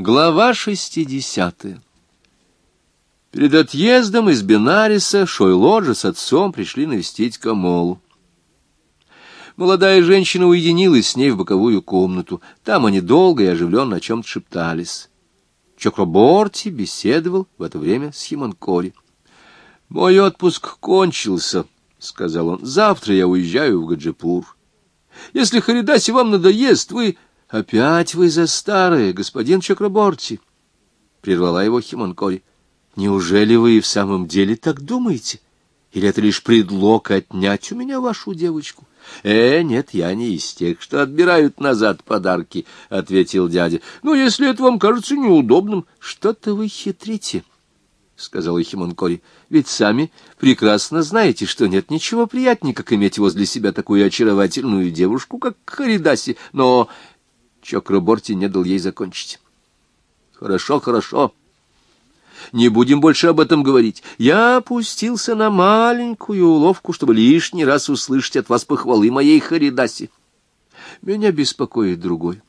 Глава шестидесятая Перед отъездом из Бенариса Шойлоджа с отцом пришли навестить Камолу. Молодая женщина уединилась с ней в боковую комнату. Там они долго и оживленно о чем-то шептались. Чокроборти беседовал в это время с Химанкори. «Мой отпуск кончился», — сказал он. «Завтра я уезжаю в Гаджипур. Если Харидаси вам надоест, вы...» «Опять вы за старое, господин Чакраборти!» — прервала его Химонкори. «Неужели вы и в самом деле так думаете? Или это лишь предлог отнять у меня вашу девочку?» «Э, нет, я не из тех, что отбирают назад подарки», — ответил дядя. «Но если это вам кажется неудобным, что-то вы хитрите», — сказала Химонкори. «Ведь сами прекрасно знаете, что нет ничего приятнее, как иметь возле себя такую очаровательную девушку, как Харидаси, но Чокраборти не дал ей закончить. «Хорошо, хорошо. Не будем больше об этом говорить. Я опустился на маленькую уловку, чтобы лишний раз услышать от вас похвалы моей Харидаси. Меня беспокоит другой.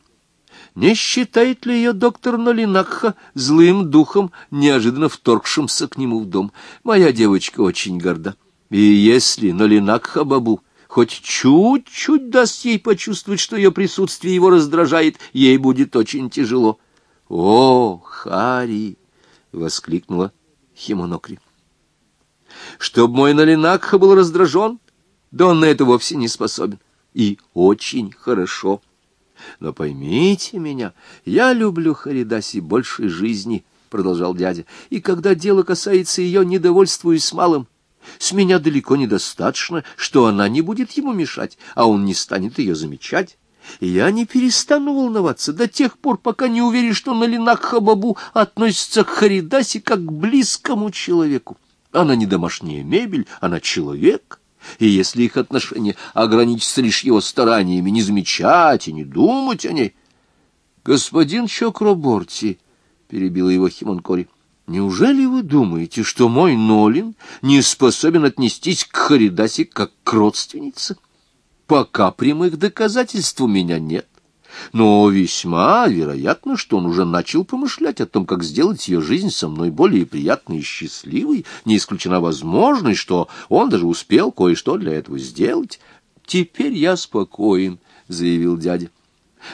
Не считает ли ее доктор Нолинакха злым духом, неожиданно вторгшимся к нему в дом? Моя девочка очень горда. И если Нолинакха Бабу хоть чуть-чуть даст ей почувствовать, что ее присутствие его раздражает, ей будет очень тяжело. — О, Хари! — воскликнула Химонокри. — Чтоб мой Налинакха был раздражен, да он на это вовсе не способен. И очень хорошо. Но поймите меня, я люблю Харидаси больше жизни, — продолжал дядя, — и когда дело касается ее, недовольствуюсь малым. С меня далеко недостаточно, что она не будет ему мешать, а он не станет ее замечать. Я не перестану волноваться до тех пор, пока не уверен, что Налинак Хабабу относится к Харидасе как к близкому человеку. Она не домашняя мебель, она человек. И если их отношения ограничатся лишь его стараниями не замечать и не думать о ней... — Господин Чокроборти, — перебила его Химонкори, — Неужели вы думаете, что мой Нолин не способен отнестись к Харидасе как к родственнице? Пока прямых доказательств у меня нет. Но весьма вероятно, что он уже начал помышлять о том, как сделать ее жизнь со мной более приятной и счастливой. Не исключена возможность, что он даже успел кое-что для этого сделать. «Теперь я спокоен», — заявил дядя.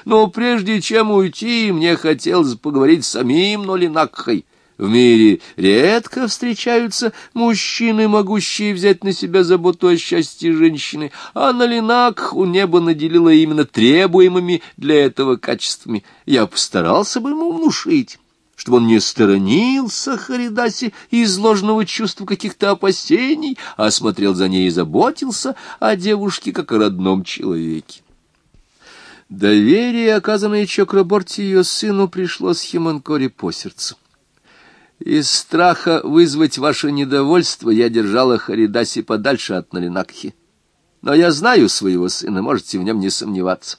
«Но прежде чем уйти, мне хотелось поговорить с самим Нолинакхой». В мире редко встречаются мужчины, могущие взять на себя заботу о счастье женщины, а на Налинак у неба наделила именно требуемыми для этого качествами. Я постарался бы ему внушить чтобы он не сторонился Харидаси из ложного чувства каких-то опасений, а смотрел за ней и заботился о девушке как о родном человеке. Доверие, оказанное Чокраборти ее сыну, пришло с Химанкори по сердцу. Из страха вызвать ваше недовольство я держала Харидаси подальше от Налинакхи. Но я знаю своего сына, можете в нем не сомневаться.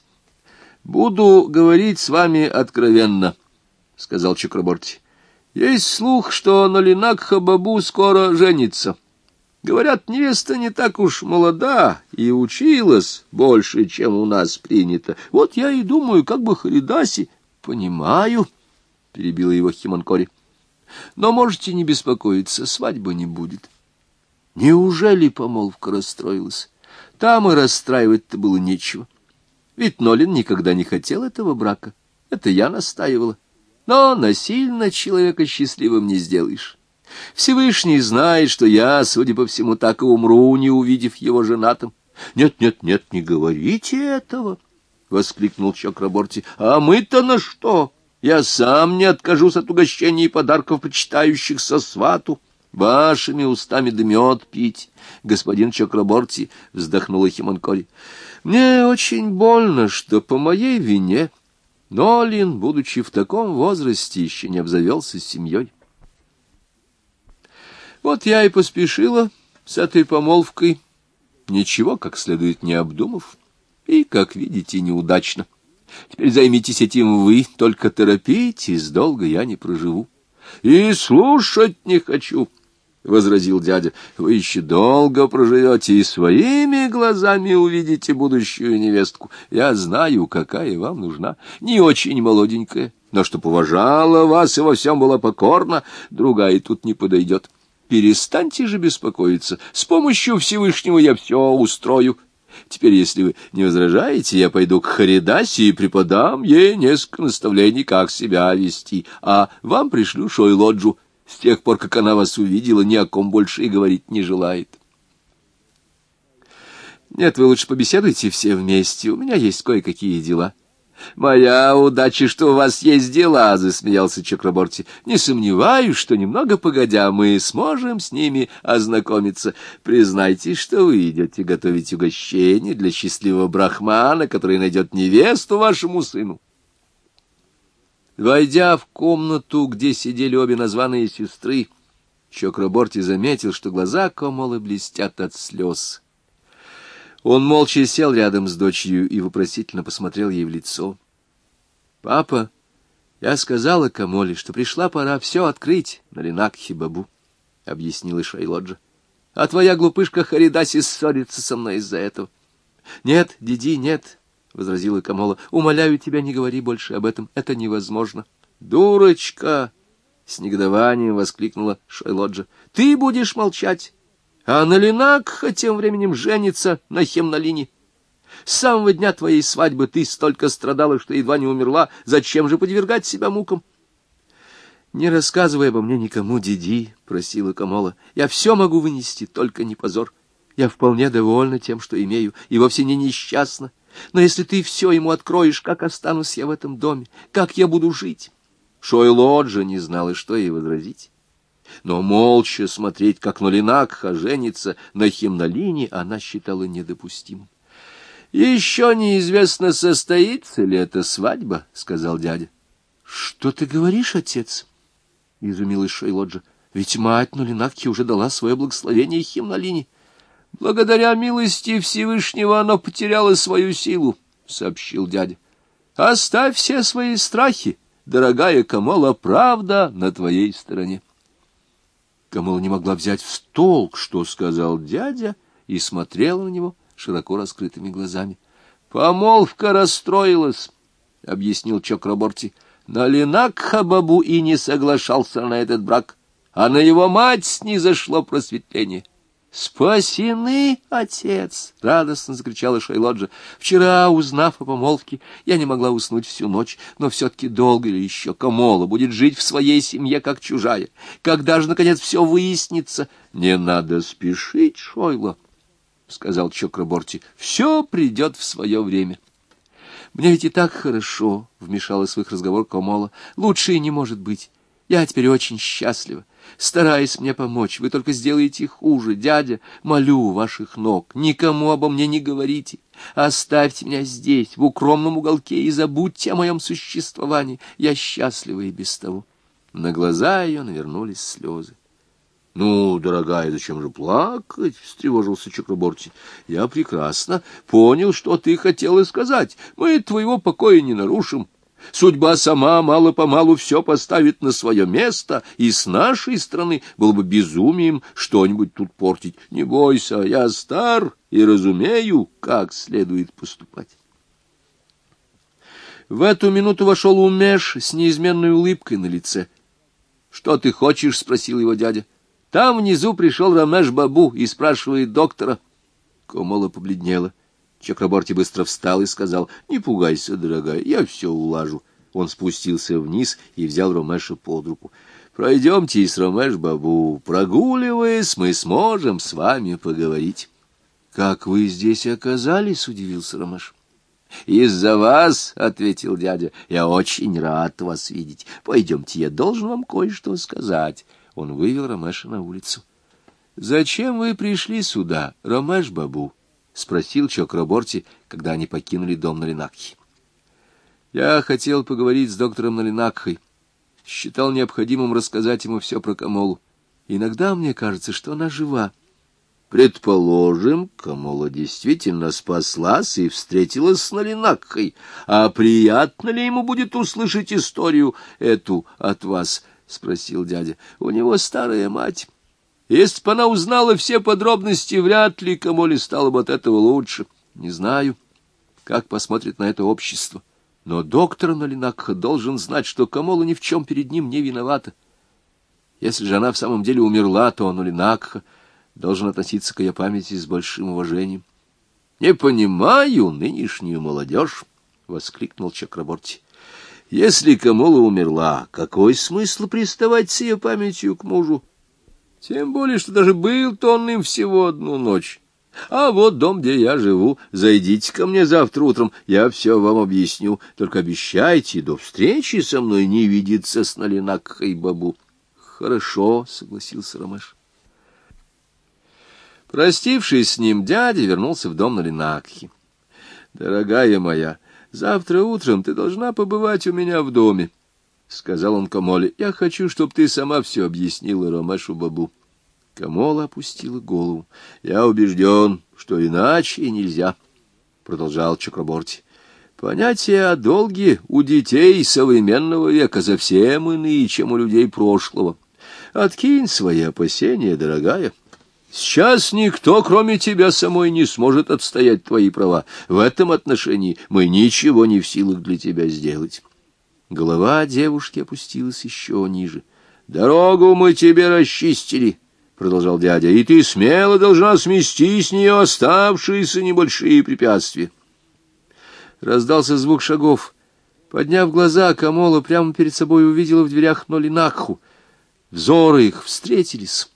Буду говорить с вами откровенно, — сказал Чакраборти. Есть слух, что Налинакха Бабу скоро женится. Говорят, невеста не так уж молода и училась больше, чем у нас принято. Вот я и думаю, как бы Харидаси... — Понимаю, — перебила его Химанкори. — но можете не беспокоиться, свадьбы не будет. Неужели помолвка расстроилась? Там и расстраивать-то было нечего. Ведь Нолин никогда не хотел этого брака. Это я настаивала. Но насильно человека счастливым не сделаешь. Всевышний знает, что я, судя по всему, так и умру, не увидев его женатым. «Нет, нет, нет, не говорите этого!» — воскликнул Чакраборти. «А мы-то на что?» Я сам не откажусь от угощений и подарков, почитающихся свату. Вашими устами да пить, господин Чакраборти, — вздохнула Химонкори. Мне очень больно, что по моей вине Нолин, будучи в таком возрасте, еще не обзавелся семьей. Вот я и поспешила с этой помолвкой, ничего как следует не обдумав, и, как видите, неудачно. — Теперь займитесь этим вы, только торопитесь, долго я не проживу. — И слушать не хочу, — возразил дядя. — Вы еще долго проживете и своими глазами увидите будущую невестку. Я знаю, какая вам нужна. Не очень молоденькая, но чтоб уважала вас и во всем была покорна, другая тут не подойдет. Перестаньте же беспокоиться, с помощью Всевышнего я все устрою. Теперь, если вы не возражаете, я пойду к Харидасе и преподам ей несколько наставлений, как себя вести, а вам пришлю Шойлоджу. С тех пор, как она вас увидела, ни о ком больше и говорить не желает. Нет, вы лучше побеседуйте все вместе, у меня есть кое-какие дела. «Моя удача, что у вас есть дела», — засмеялся Чакраборти. «Не сомневаюсь, что немного погодя мы сможем с ними ознакомиться. Признайтесь, что вы идете готовить угощение для счастливого брахмана, который найдет невесту вашему сыну». Войдя в комнату, где сидели обе названные сестры, Чакраборти заметил, что глаза Комолы блестят от слез. Он молча сел рядом с дочерью и вопросительно посмотрел ей в лицо. — Папа, я сказала Камоле, что пришла пора все открыть на Ленакхе Бабу, — объяснила Шайлоджа. — А твоя глупышка Харидаси ссорится со мной из-за этого. — Нет, Диди, нет, — возразила Камола. — Умоляю тебя, не говори больше об этом. Это невозможно. — Дурочка! — с негодованием воскликнула Шайлоджа. — Ты будешь молчать а Налинакха тем временем женится на Хемналине. С самого дня твоей свадьбы ты столько страдала, что едва не умерла. Зачем же подвергать себя мукам? — Не рассказывай обо мне никому, Диди, — просила Камола. — Я все могу вынести, только не позор. Я вполне довольна тем, что имею, и вовсе не несчастна. Но если ты все ему откроешь, как останусь я в этом доме? Как я буду жить? Шойлоджа не знала, что ей возразить но молча смотреть, как Нолинакха женится на Химнолине, она считала недопустимым. — Еще неизвестно, состоится ли эта свадьба, — сказал дядя. — Что ты говоришь, отец? — изумилась Шейлоджа. — Ведь мать Нолинакхи уже дала свое благословение Химнолине. — Благодаря милости Всевышнего оно потеряло свою силу, — сообщил дядя. — Оставь все свои страхи, дорогая Камола, правда на твоей стороне. — Камала не могла взять в толк, что сказал дядя, и смотрела на него широко раскрытыми глазами. — Помолвка расстроилась, — объяснил Чокраборти. — Налинак Хабабу и не соглашался на этот брак, а на его мать снизошло просветление. «Спасены, отец!» — радостно закричала Шайлоджа. «Вчера, узнав о помолвке, я не могла уснуть всю ночь, но все-таки долго ли еще Камола будет жить в своей семье, как чужая? Когда же, наконец, все выяснится?» «Не надо спешить, Шойла!» — сказал Чокраборти. «Все придет в свое время». «Мне ведь и так хорошо», — вмешалась в их разговор Камола. «Лучше и не может быть. Я теперь очень счастлива стараясь мне помочь. Вы только сделаете хуже. Дядя, молю ваших ног, никому обо мне не говорите. Оставьте меня здесь, в укромном уголке, и забудьте о моем существовании. Я счастлива и без того. На глаза ее навернулись слезы. — Ну, дорогая, зачем же плакать? — встревожился Чакраборти. — Я прекрасно понял, что ты хотела сказать. Мы твоего покоя не нарушим. — Судьба сама мало-помалу все поставит на свое место, и с нашей стороны было бы безумием что-нибудь тут портить. Не бойся, я стар и разумею, как следует поступать. В эту минуту вошел Умеш с неизменной улыбкой на лице. — Что ты хочешь? — спросил его дядя. — Там внизу пришел Рамеш Бабу и спрашивает доктора. Комола побледнела. Чакраборти быстро встал и сказал, «Не пугайся, дорогая, я все улажу». Он спустился вниз и взял Ромеша под руку. «Пройдемте с Ромеш Бабу. Прогуливаясь, мы сможем с вами поговорить». «Как вы здесь оказались?» — удивился Ромеш. «Из-за вас», — ответил дядя, — «я очень рад вас видеть. Пойдемте, я должен вам кое-что сказать». Он вывел Ромеша на улицу. «Зачем вы пришли сюда, Ромеш Бабу?» — спросил Чокраборти, когда они покинули дом Налинакхи. Я хотел поговорить с доктором Налинакхой. Считал необходимым рассказать ему все про Камолу. Иногда мне кажется, что она жива. Предположим, Камола действительно спаслась и встретилась с Налинакхой. А приятно ли ему будет услышать историю эту от вас? — спросил дядя. — У него старая мать. Если бы она узнала все подробности, вряд ли Камоле стало бы от этого лучше. Не знаю, как посмотрит на это общество. Но доктор Налинакха должен знать, что Камола ни в чем перед ним не виновата. Если же она в самом деле умерла, то Налинакха должен относиться к ее памяти с большим уважением. — Не понимаю нынешнюю молодежь, — воскликнул Чакраборти. — Если Камола умерла, какой смысл приставать с ее памятью к мужу? Тем более, что даже был-то он им всего одну ночь. А вот дом, где я живу. Зайдите ко мне завтра утром, я все вам объясню. Только обещайте до встречи со мной не видеться с Налинакхой бабу. Хорошо, согласился Ромеш. Простившись с ним, дядя вернулся в дом Налинакхи. Дорогая моя, завтра утром ты должна побывать у меня в доме. — сказал он Камоле, — я хочу, чтобы ты сама все объяснила Ромешу Бабу. Камола опустила голову. — Я убежден, что иначе нельзя, — продолжал Чакраборти. — Понятие о долге у детей современного века совсем иные, чем у людей прошлого. Откинь свои опасения, дорогая. Сейчас никто, кроме тебя самой, не сможет отстоять твои права. В этом отношении мы ничего не в силах для тебя сделать. Голова девушки опустилась еще ниже. — Дорогу мы тебе расчистили, — продолжал дядя, — и ты смело должна смести с нее оставшиеся небольшие препятствия. Раздался звук шагов. Подняв глаза, Камола прямо перед собой увидела в дверях Нолинакху. Взоры их встретились.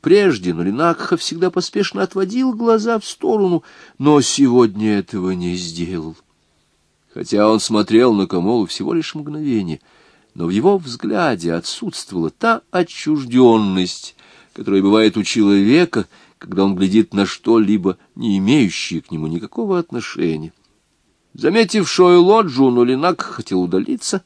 Прежде Нолинакха всегда поспешно отводил глаза в сторону, но сегодня этого не сделал. Хотя он смотрел на Камолу всего лишь мгновение, но в его взгляде отсутствовала та отчужденность, которая бывает у человека, когда он глядит на что-либо, не имеющее к нему никакого отношения. Заметив Шойлоджу, Нолинак хотел удалиться,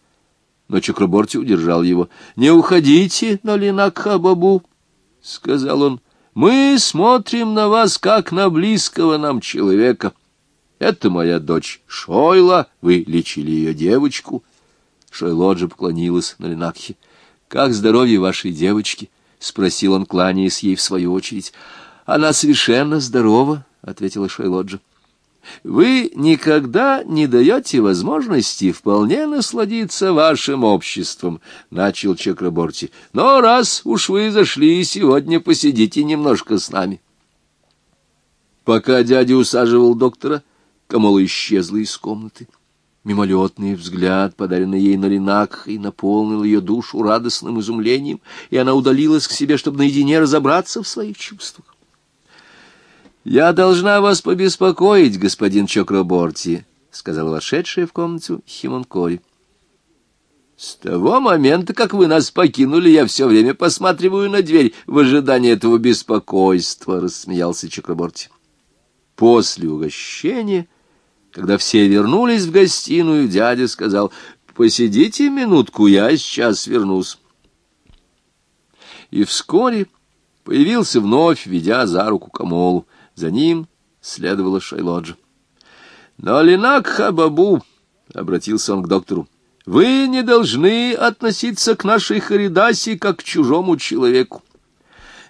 но Чакраборти удержал его. — Не уходите, Нолинак Хабабу, — сказал он. — Мы смотрим на вас, как на близкого нам человека. — это моя дочь Шойла, вы лечили ее девочку. Шойлоджа поклонилась на Ленакхе. — Как здоровье вашей девочки? — спросил он, кланяясь ей в свою очередь. — Она совершенно здорова, — ответила Шойлоджа. — Вы никогда не даете возможности вполне насладиться вашим обществом, — начал Чакраборти. — Но раз уж вы зашли, сегодня посидите немножко с нами. Пока дядя усаживал доктора, — Камола исчезла из комнаты. Мимолетный взгляд, подаренный ей на линак, и наполнил ее душу радостным изумлением, и она удалилась к себе, чтобы наедине разобраться в своих чувствах. «Я должна вас побеспокоить, господин Чокраборти», — сказала вошедшая в комнату Химонкори. «С того момента, как вы нас покинули, я все время посматриваю на дверь в ожидании этого беспокойства», — рассмеялся Чокраборти. После угощения когда все вернулись в гостиную, дядя сказал, «Посидите минутку, я сейчас вернусь». И вскоре появился вновь, ведя за руку Камолу. За ним следовала Шайлоджа. «Но Линак Хабабу», — обратился он к доктору, — «вы не должны относиться к нашей Харидасе как к чужому человеку.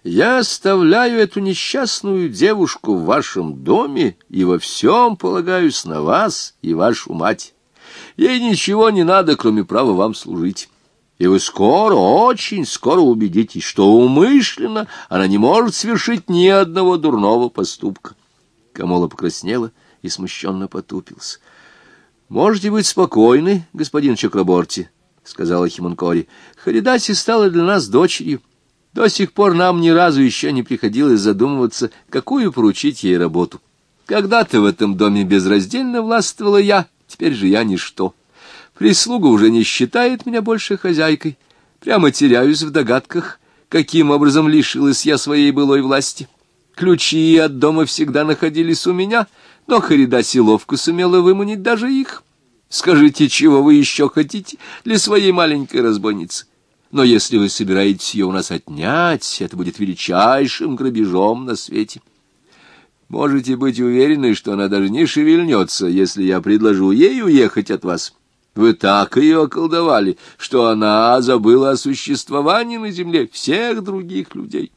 Я оставляю эту несчастную девушку в вашем доме и во всем полагаюсь на вас и вашу мать. Ей ничего не надо, кроме права вам служить. И вы скоро, очень скоро убедитесь, что умышленно она не может совершить ни одного дурного поступка. Камола покраснела и смущенно потупился. — Можете быть спокойны, господин Чакраборти, — сказала Химонкори. — Харидаси стала для нас дочерью. До сих пор нам ни разу еще не приходилось задумываться, какую поручить ей работу. Когда-то в этом доме безраздельно властвовала я, теперь же я ничто. Прислуга уже не считает меня больше хозяйкой. Прямо теряюсь в догадках, каким образом лишилась я своей былой власти. Ключи от дома всегда находились у меня, но Харидаси ловко сумела выманить даже их. Скажите, чего вы еще хотите для своей маленькой разбойницы? Но если вы собираетесь ее у нас отнять, это будет величайшим грабежом на свете. Можете быть уверены, что она даже не шевельнется, если я предложу ей уехать от вас. Вы так ее околдовали, что она забыла о существовании на земле всех других людей.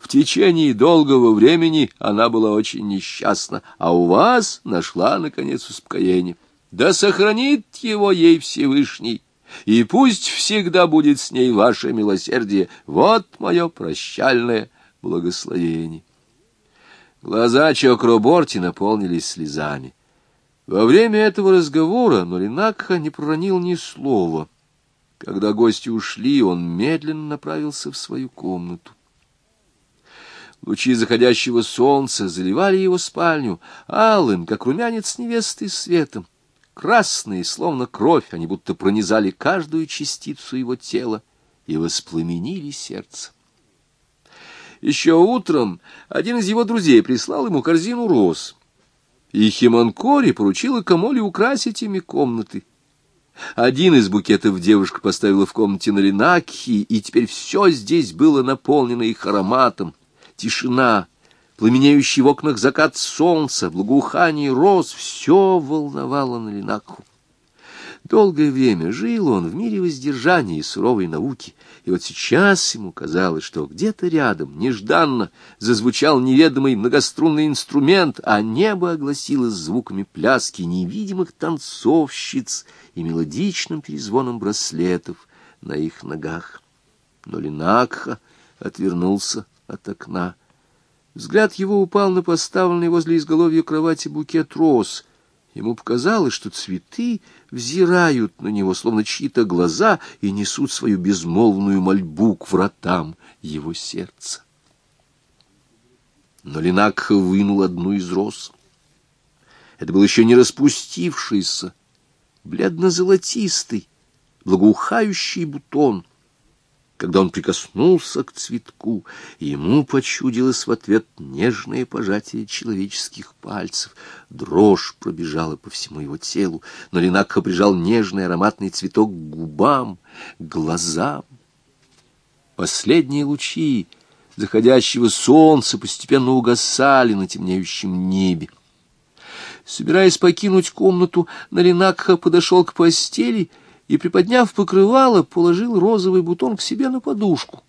В течение долгого времени она была очень несчастна, а у вас нашла, наконец, успокоение. Да сохранит его ей Всевышний, и пусть всегда будет с ней ваше милосердие. Вот мое прощальное благословение. Глаза Чокроборти наполнились слезами. Во время этого разговора Нолинакха не проронил ни слова. Когда гости ушли, он медленно направился в свою комнату. Лучи заходящего солнца заливали его спальню, алым, как румянец невесты, светом. Красные, словно кровь, они будто пронизали каждую частицу его тела и воспламенили сердце. Еще утром один из его друзей прислал ему корзину роз, и Химанкори поручила Камоле украсить ими комнаты. Один из букетов девушка поставила в комнате на Ленакхи, и теперь все здесь было наполнено их ароматом — тишина, пламенеющий в окнах закат солнца, благоухание роз — все волновало Налинакху. Долгое время жил он в мире воздержания и суровой науки, и вот сейчас ему казалось, что где-то рядом, нежданно, зазвучал неведомый многострунный инструмент, а небо огласилось звуками пляски невидимых танцовщиц и мелодичным перезвоном браслетов на их ногах. Но Линакха отвернулся от окна. Взгляд его упал на поставленный возле изголовья кровати букет роз. Ему показалось, что цветы взирают на него, словно чьи-то глаза, и несут свою безмолвную мольбу к вратам его сердца. Но Ленакха вынул одну из роз. Это был еще не распустившийся, бледно-золотистый, благоухающий бутон — когда он прикоснулся к цветку, ему почудилось в ответ нежное пожатие человеческих пальцев. Дрожь пробежала по всему его телу, но Линакха прижал нежный ароматный цветок к губам, глазам. Последние лучи заходящего солнца постепенно угасали на темнеющем небе. Собираясь покинуть комнату, Налинакха подошел к постели — и, приподняв покрывало, положил розовый бутон к себе на подушку.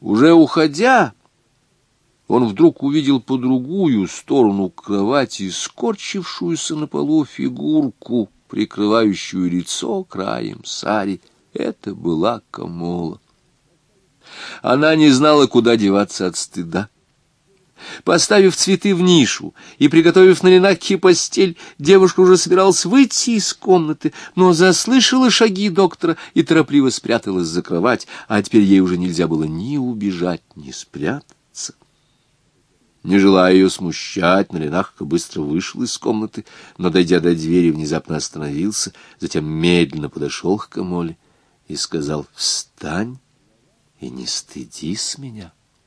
Уже уходя, он вдруг увидел по другую сторону кровати скорчившуюся на полу фигурку, прикрывающую лицо краем сари. Это была Камола. Она не знала, куда деваться от стыда. Поставив цветы в нишу и приготовив на Ленакке постель, девушка уже собиралась выйти из комнаты, но заслышала шаги доктора и торопливо спряталась за кровать, а теперь ей уже нельзя было ни убежать, ни спрятаться. Не желая ее смущать, Налинахка быстро вышел из комнаты, но, дойдя до двери, внезапно остановился, затем медленно подошел к Камоле и сказал «Встань и не стыдись меня».